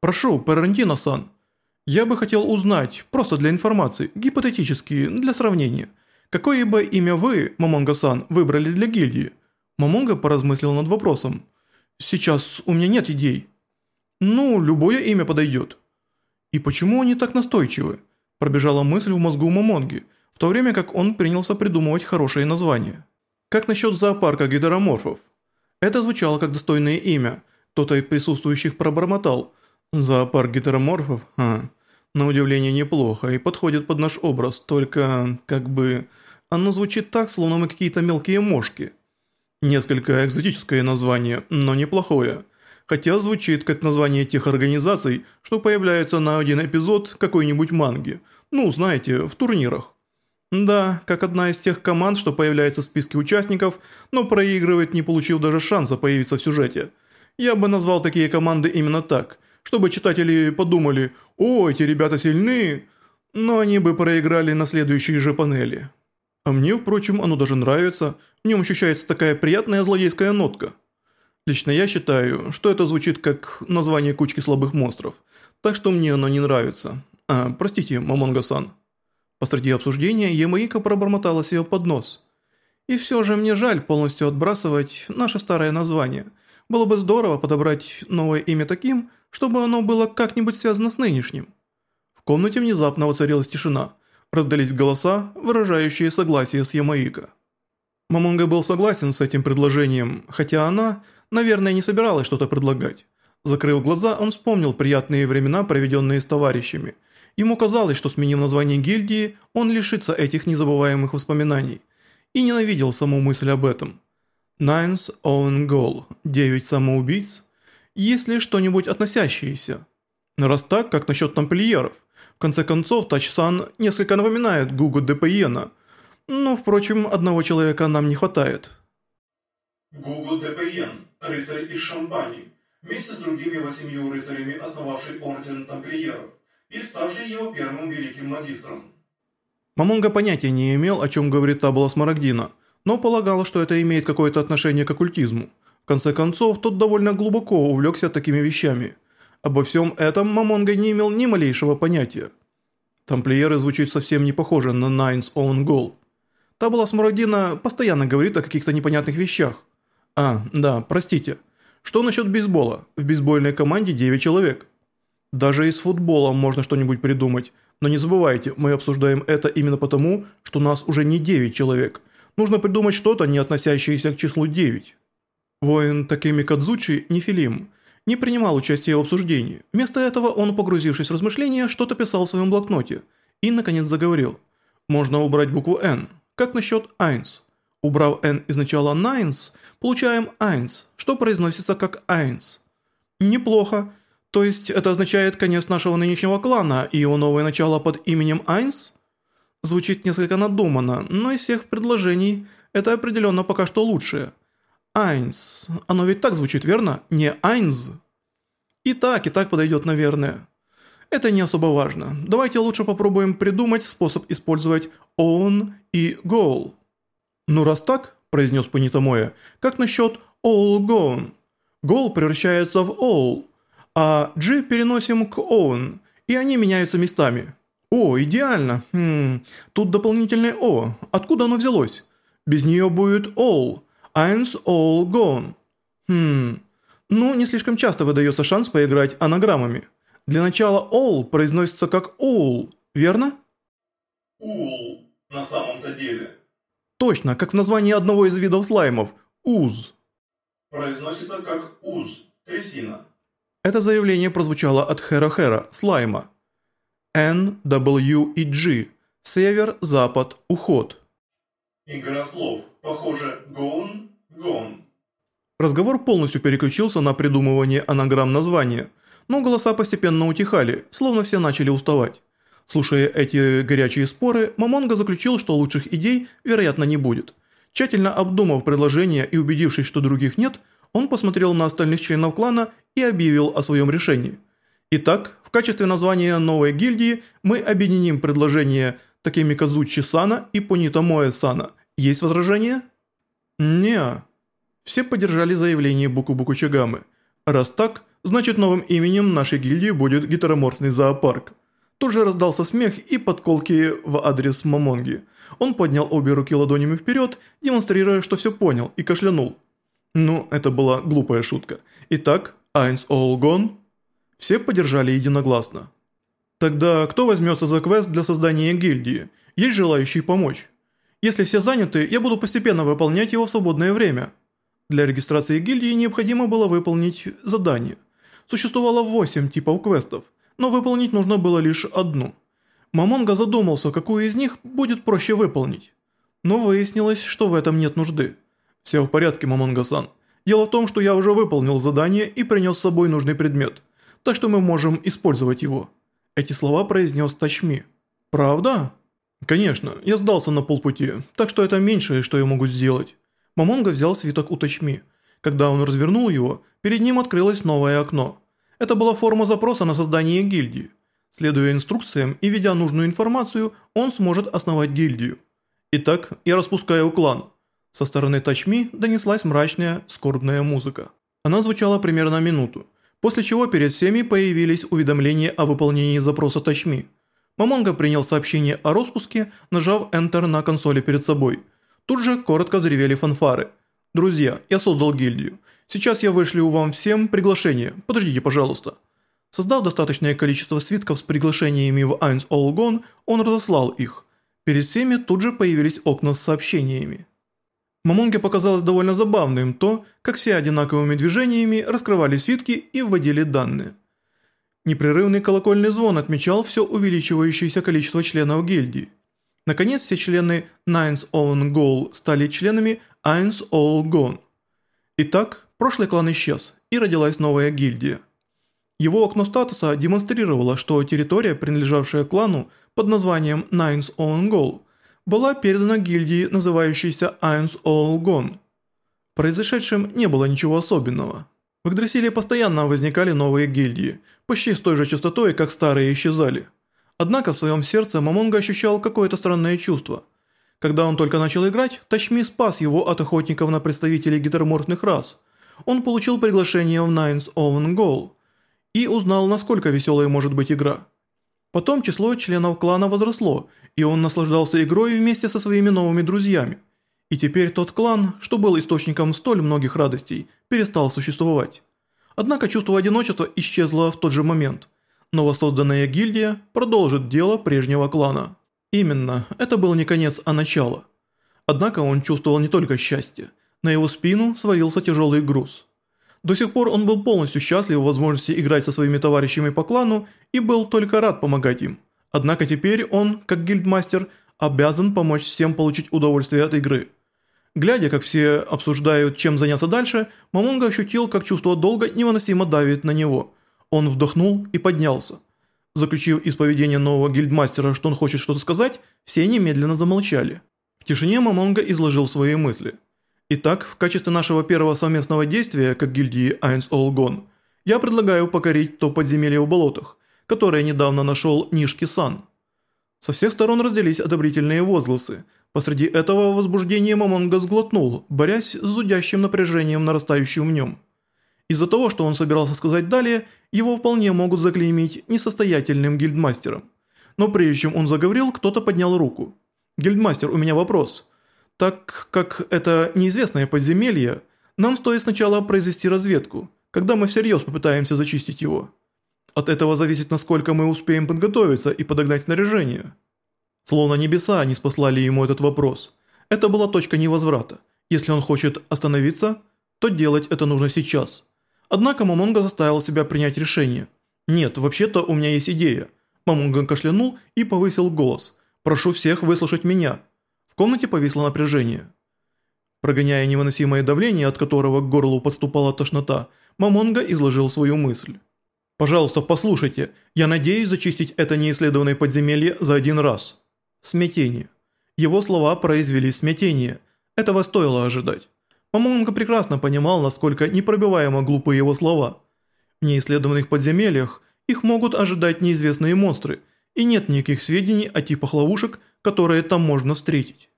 «Прошу, Парантино-сан, я бы хотел узнать, просто для информации, гипотетически, для сравнения, какое бы имя вы, Мамонга-сан, выбрали для гильдии?» Мамонга поразмыслил над вопросом. «Сейчас у меня нет идей». «Ну, любое имя подойдет». «И почему они так настойчивы?» Пробежала мысль в мозгу Мамонги, в то время как он принялся придумывать хорошее название. «Как насчет зоопарка гидроморфов?» Это звучало как достойное имя. Кто-то из присутствующих пробормотал. «Зоопарк гидроморфов? Ха. На удивление неплохо и подходит под наш образ, только, как бы... Оно звучит так, словно мы какие-то мелкие мошки». Несколько экзотическое название, но неплохое хотя звучит как название тех организаций, что появляются на один эпизод какой-нибудь манги, ну, знаете, в турнирах. Да, как одна из тех команд, что появляется в списке участников, но проигрывает, не получив даже шанса появиться в сюжете. Я бы назвал такие команды именно так, чтобы читатели подумали «О, эти ребята сильны», но они бы проиграли на следующей же панели. А мне, впрочем, оно даже нравится, в нем ощущается такая приятная злодейская нотка. Лично я считаю, что это звучит как название кучки слабых монстров, так что мне оно не нравится. А, простите, Мамонга-сан. Посреди обсуждения Ямаика пробормотала себе под нос. И все же мне жаль полностью отбрасывать наше старое название. Было бы здорово подобрать новое имя таким, чтобы оно было как-нибудь связано с нынешним. В комнате внезапно воцарилась тишина. Раздались голоса, выражающие согласие с Ямаика. Мамонга был согласен с этим предложением, хотя она Наверное, не собиралась что-то предлагать. Закрыв глаза, он вспомнил приятные времена, проведенные с товарищами. Ему казалось, что сменив название гильдии, он лишится этих незабываемых воспоминаний. И ненавидел саму мысль об этом. Nine's Own Goal – девять самоубийц? Есть ли что-нибудь относящееся? Но раз так, как насчет тамплиеров? В конце концов, Тачсан несколько напоминает Гугу де Пейена. Но, впрочем, одного человека нам не хватает. Гугу де Пейен рыцарь из Шампани, вместе с другими восемью рыцарями, основавший орден тамплиеров и ставший его первым великим магистром. Мамонга понятия не имел, о чем говорит Табула Смарагдина, но полагал, что это имеет какое-то отношение к оккультизму. В конце концов, тот довольно глубоко увлекся такими вещами. Обо всем этом Мамонга не имел ни малейшего понятия. Тамплиеры звучит совсем не похоже на Nine's Own Goal. Табула Смарагдина постоянно говорит о каких-то непонятных вещах. А, да, простите. Что насчет бейсбола? В бейсбольной команде 9 человек. Даже и с футболом можно что-нибудь придумать. Но не забывайте, мы обсуждаем это именно потому, что нас уже не 9 человек. Нужно придумать что-то, не относящееся к числу 9. Воин Такеми Кадзучи, Нефилим, не принимал участия в обсуждении. Вместо этого он, погрузившись в размышления, что-то писал в своем блокноте. И, наконец, заговорил. Можно убрать букву «Н». Как насчет «Айнс»? Убрав «Н» из начала «Найнс», получаем «Айнс», что произносится как «Айнс». Неплохо. То есть это означает конец нашего нынешнего клана и его новое начало под именем Айнс? Звучит несколько надуманно, но из всех предложений это определенно пока что лучшее. Айнс. Оно ведь так звучит, верно? Не Айнз. И так, и так подойдет, наверное. Это не особо важно. Давайте лучше попробуем придумать способ использовать own и goal. Ну раз так, произнес Панитамоя, как насчет all gone? Goal превращается в all, а G переносим к own, и они меняются местами. О, идеально. Хм, тут дополнительное O. Откуда оно взялось? Без нее будет all. Eins all gone. Хм, ну не слишком часто выдается шанс поиграть анаграммами. Для начала all произносится как all, верно? All, на самом-то деле. Точно, как в названии одного из видов слаймов – уз. Произносится как уз, трясина. Это заявление прозвучало от Хера-Хера, слайма. N, W и G. Север, запад, уход. Игра слов. Похоже, gone, gone. Разговор полностью переключился на придумывание анаграмм названия, но голоса постепенно утихали, словно все начали уставать. Слушая эти горячие споры, Мамонга заключил, что лучших идей, вероятно, не будет. Тщательно обдумав предложение и убедившись, что других нет, он посмотрел на остальных членов клана и объявил о своем решении. Итак, в качестве названия новой гильдии мы объединим предложения Такеми Казучи Сана и Понита Моэ Сана. Есть возражения? Не. Все поддержали заявление Буку Буку Чагамы. Раз так, Значит, новым именем нашей гильдии будет гетероморфный зоопарк. Тут же раздался смех и подколки в адрес Мамонги. Он поднял обе руки ладонями вперед, демонстрируя, что все понял, и кашлянул. Ну, это была глупая шутка. Итак, Eins all? Все поддержали единогласно. Тогда кто возьмется за квест для создания гильдии? Есть желающие помочь? Если все заняты, я буду постепенно выполнять его в свободное время. Для регистрации гильдии необходимо было выполнить задание. Существовало 8 типов квестов, но выполнить нужно было лишь одну. Мамонга задумался, какую из них будет проще выполнить. Но выяснилось, что в этом нет нужды. Все в порядке, Мамонга-сан. Дело в том, что я уже выполнил задание и принес с собой нужный предмет, так что мы можем использовать его. Эти слова произнес Тачми. Правда? Конечно, я сдался на полпути, так что это меньшее, что я могу сделать. Мамонга взял свиток у Тачми. Когда он развернул его, перед ним открылось новое окно. Это была форма запроса на создание гильдии. Следуя инструкциям и ведя нужную информацию, он сможет основать гильдию. Итак, я распускаю клан. Со стороны Тачми донеслась мрачная, скорбная музыка. Она звучала примерно минуту, после чего перед всеми появились уведомления о выполнении запроса Тачми. Мамонга принял сообщение о распуске, нажав Enter на консоли перед собой. Тут же коротко взревели фанфары. «Друзья, я создал гильдию. Сейчас я вышлю вам всем приглашение. Подождите, пожалуйста». Создав достаточное количество свитков с приглашениями в Eins All Gone, он разослал их. Перед всеми тут же появились окна с сообщениями. Мамонге показалось довольно забавным то, как все одинаковыми движениями раскрывали свитки и вводили данные. Непрерывный колокольный звон отмечал все увеличивающееся количество членов гильдии. Наконец, все члены Nines Own Goal стали членами Eins All Gone. Итак, прошлый клан исчез, и родилась новая гильдия. Его окно статуса демонстрировало, что территория, принадлежавшая клану под названием Nines Own Goal – была передана гильдии, называющейся Eins All Gone. В произошедшем не было ничего особенного. В Игдрасиле постоянно возникали новые гильдии, почти с той же частотой, как старые исчезали. Однако в своем сердце Мамонга ощущал какое-то странное чувство. Когда он только начал играть, Тачми спас его от охотников на представителей гетероморфных рас. Он получил приглашение в Nines Own Goal и узнал, насколько веселой может быть игра. Потом число членов клана возросло, и он наслаждался игрой вместе со своими новыми друзьями. И теперь тот клан, что был источником столь многих радостей, перестал существовать. Однако чувство одиночества исчезло в тот же момент. Новосозданная гильдия продолжит дело прежнего клана. Именно, это был не конец, а начало. Однако он чувствовал не только счастье. На его спину свалился тяжелый груз – до сих пор он был полностью счастлив в возможности играть со своими товарищами по клану и был только рад помогать им. Однако теперь он, как гильдмастер, обязан помочь всем получить удовольствие от игры. Глядя, как все обсуждают, чем заняться дальше, Мамонга ощутил, как чувство долга невыносимо давит на него. Он вдохнул и поднялся. Заключив из нового гильдмастера, что он хочет что-то сказать, все немедленно замолчали. В тишине Мамонга изложил свои мысли – Итак, в качестве нашего первого совместного действия, как гильдии All Gone, я предлагаю покорить то подземелье в болотах, которое недавно нашел Нишки-сан. Со всех сторон разделись одобрительные возгласы. Посреди этого возбуждения Мамонга сглотнул, борясь с зудящим напряжением, нарастающим в нем. Из-за того, что он собирался сказать далее, его вполне могут заклеймить несостоятельным гильдмастером. Но прежде чем он заговорил, кто-то поднял руку. «Гильдмастер, у меня вопрос». Так как это неизвестное подземелье, нам стоит сначала произвести разведку, когда мы всерьез попытаемся зачистить его. От этого зависит, насколько мы успеем подготовиться и подогнать снаряжение. Словно небеса не спаслали ему этот вопрос. Это была точка невозврата. Если он хочет остановиться, то делать это нужно сейчас. Однако Мамонга заставил себя принять решение. «Нет, вообще-то у меня есть идея». Мамонга кашлянул и повысил голос. «Прошу всех выслушать меня комнате повисло напряжение. Прогоняя невыносимое давление, от которого к горлу подступала тошнота, Мамонга изложил свою мысль. «Пожалуйста, послушайте, я надеюсь зачистить это неисследованное подземелье за один раз». Смятение. Его слова произвели смятение. Этого стоило ожидать. Мамонга прекрасно понимал, насколько непробиваемо глупы его слова. В неисследованных подземельях их могут ожидать неизвестные монстры, и нет никаких сведений о типах ловушек, которые там можно встретить.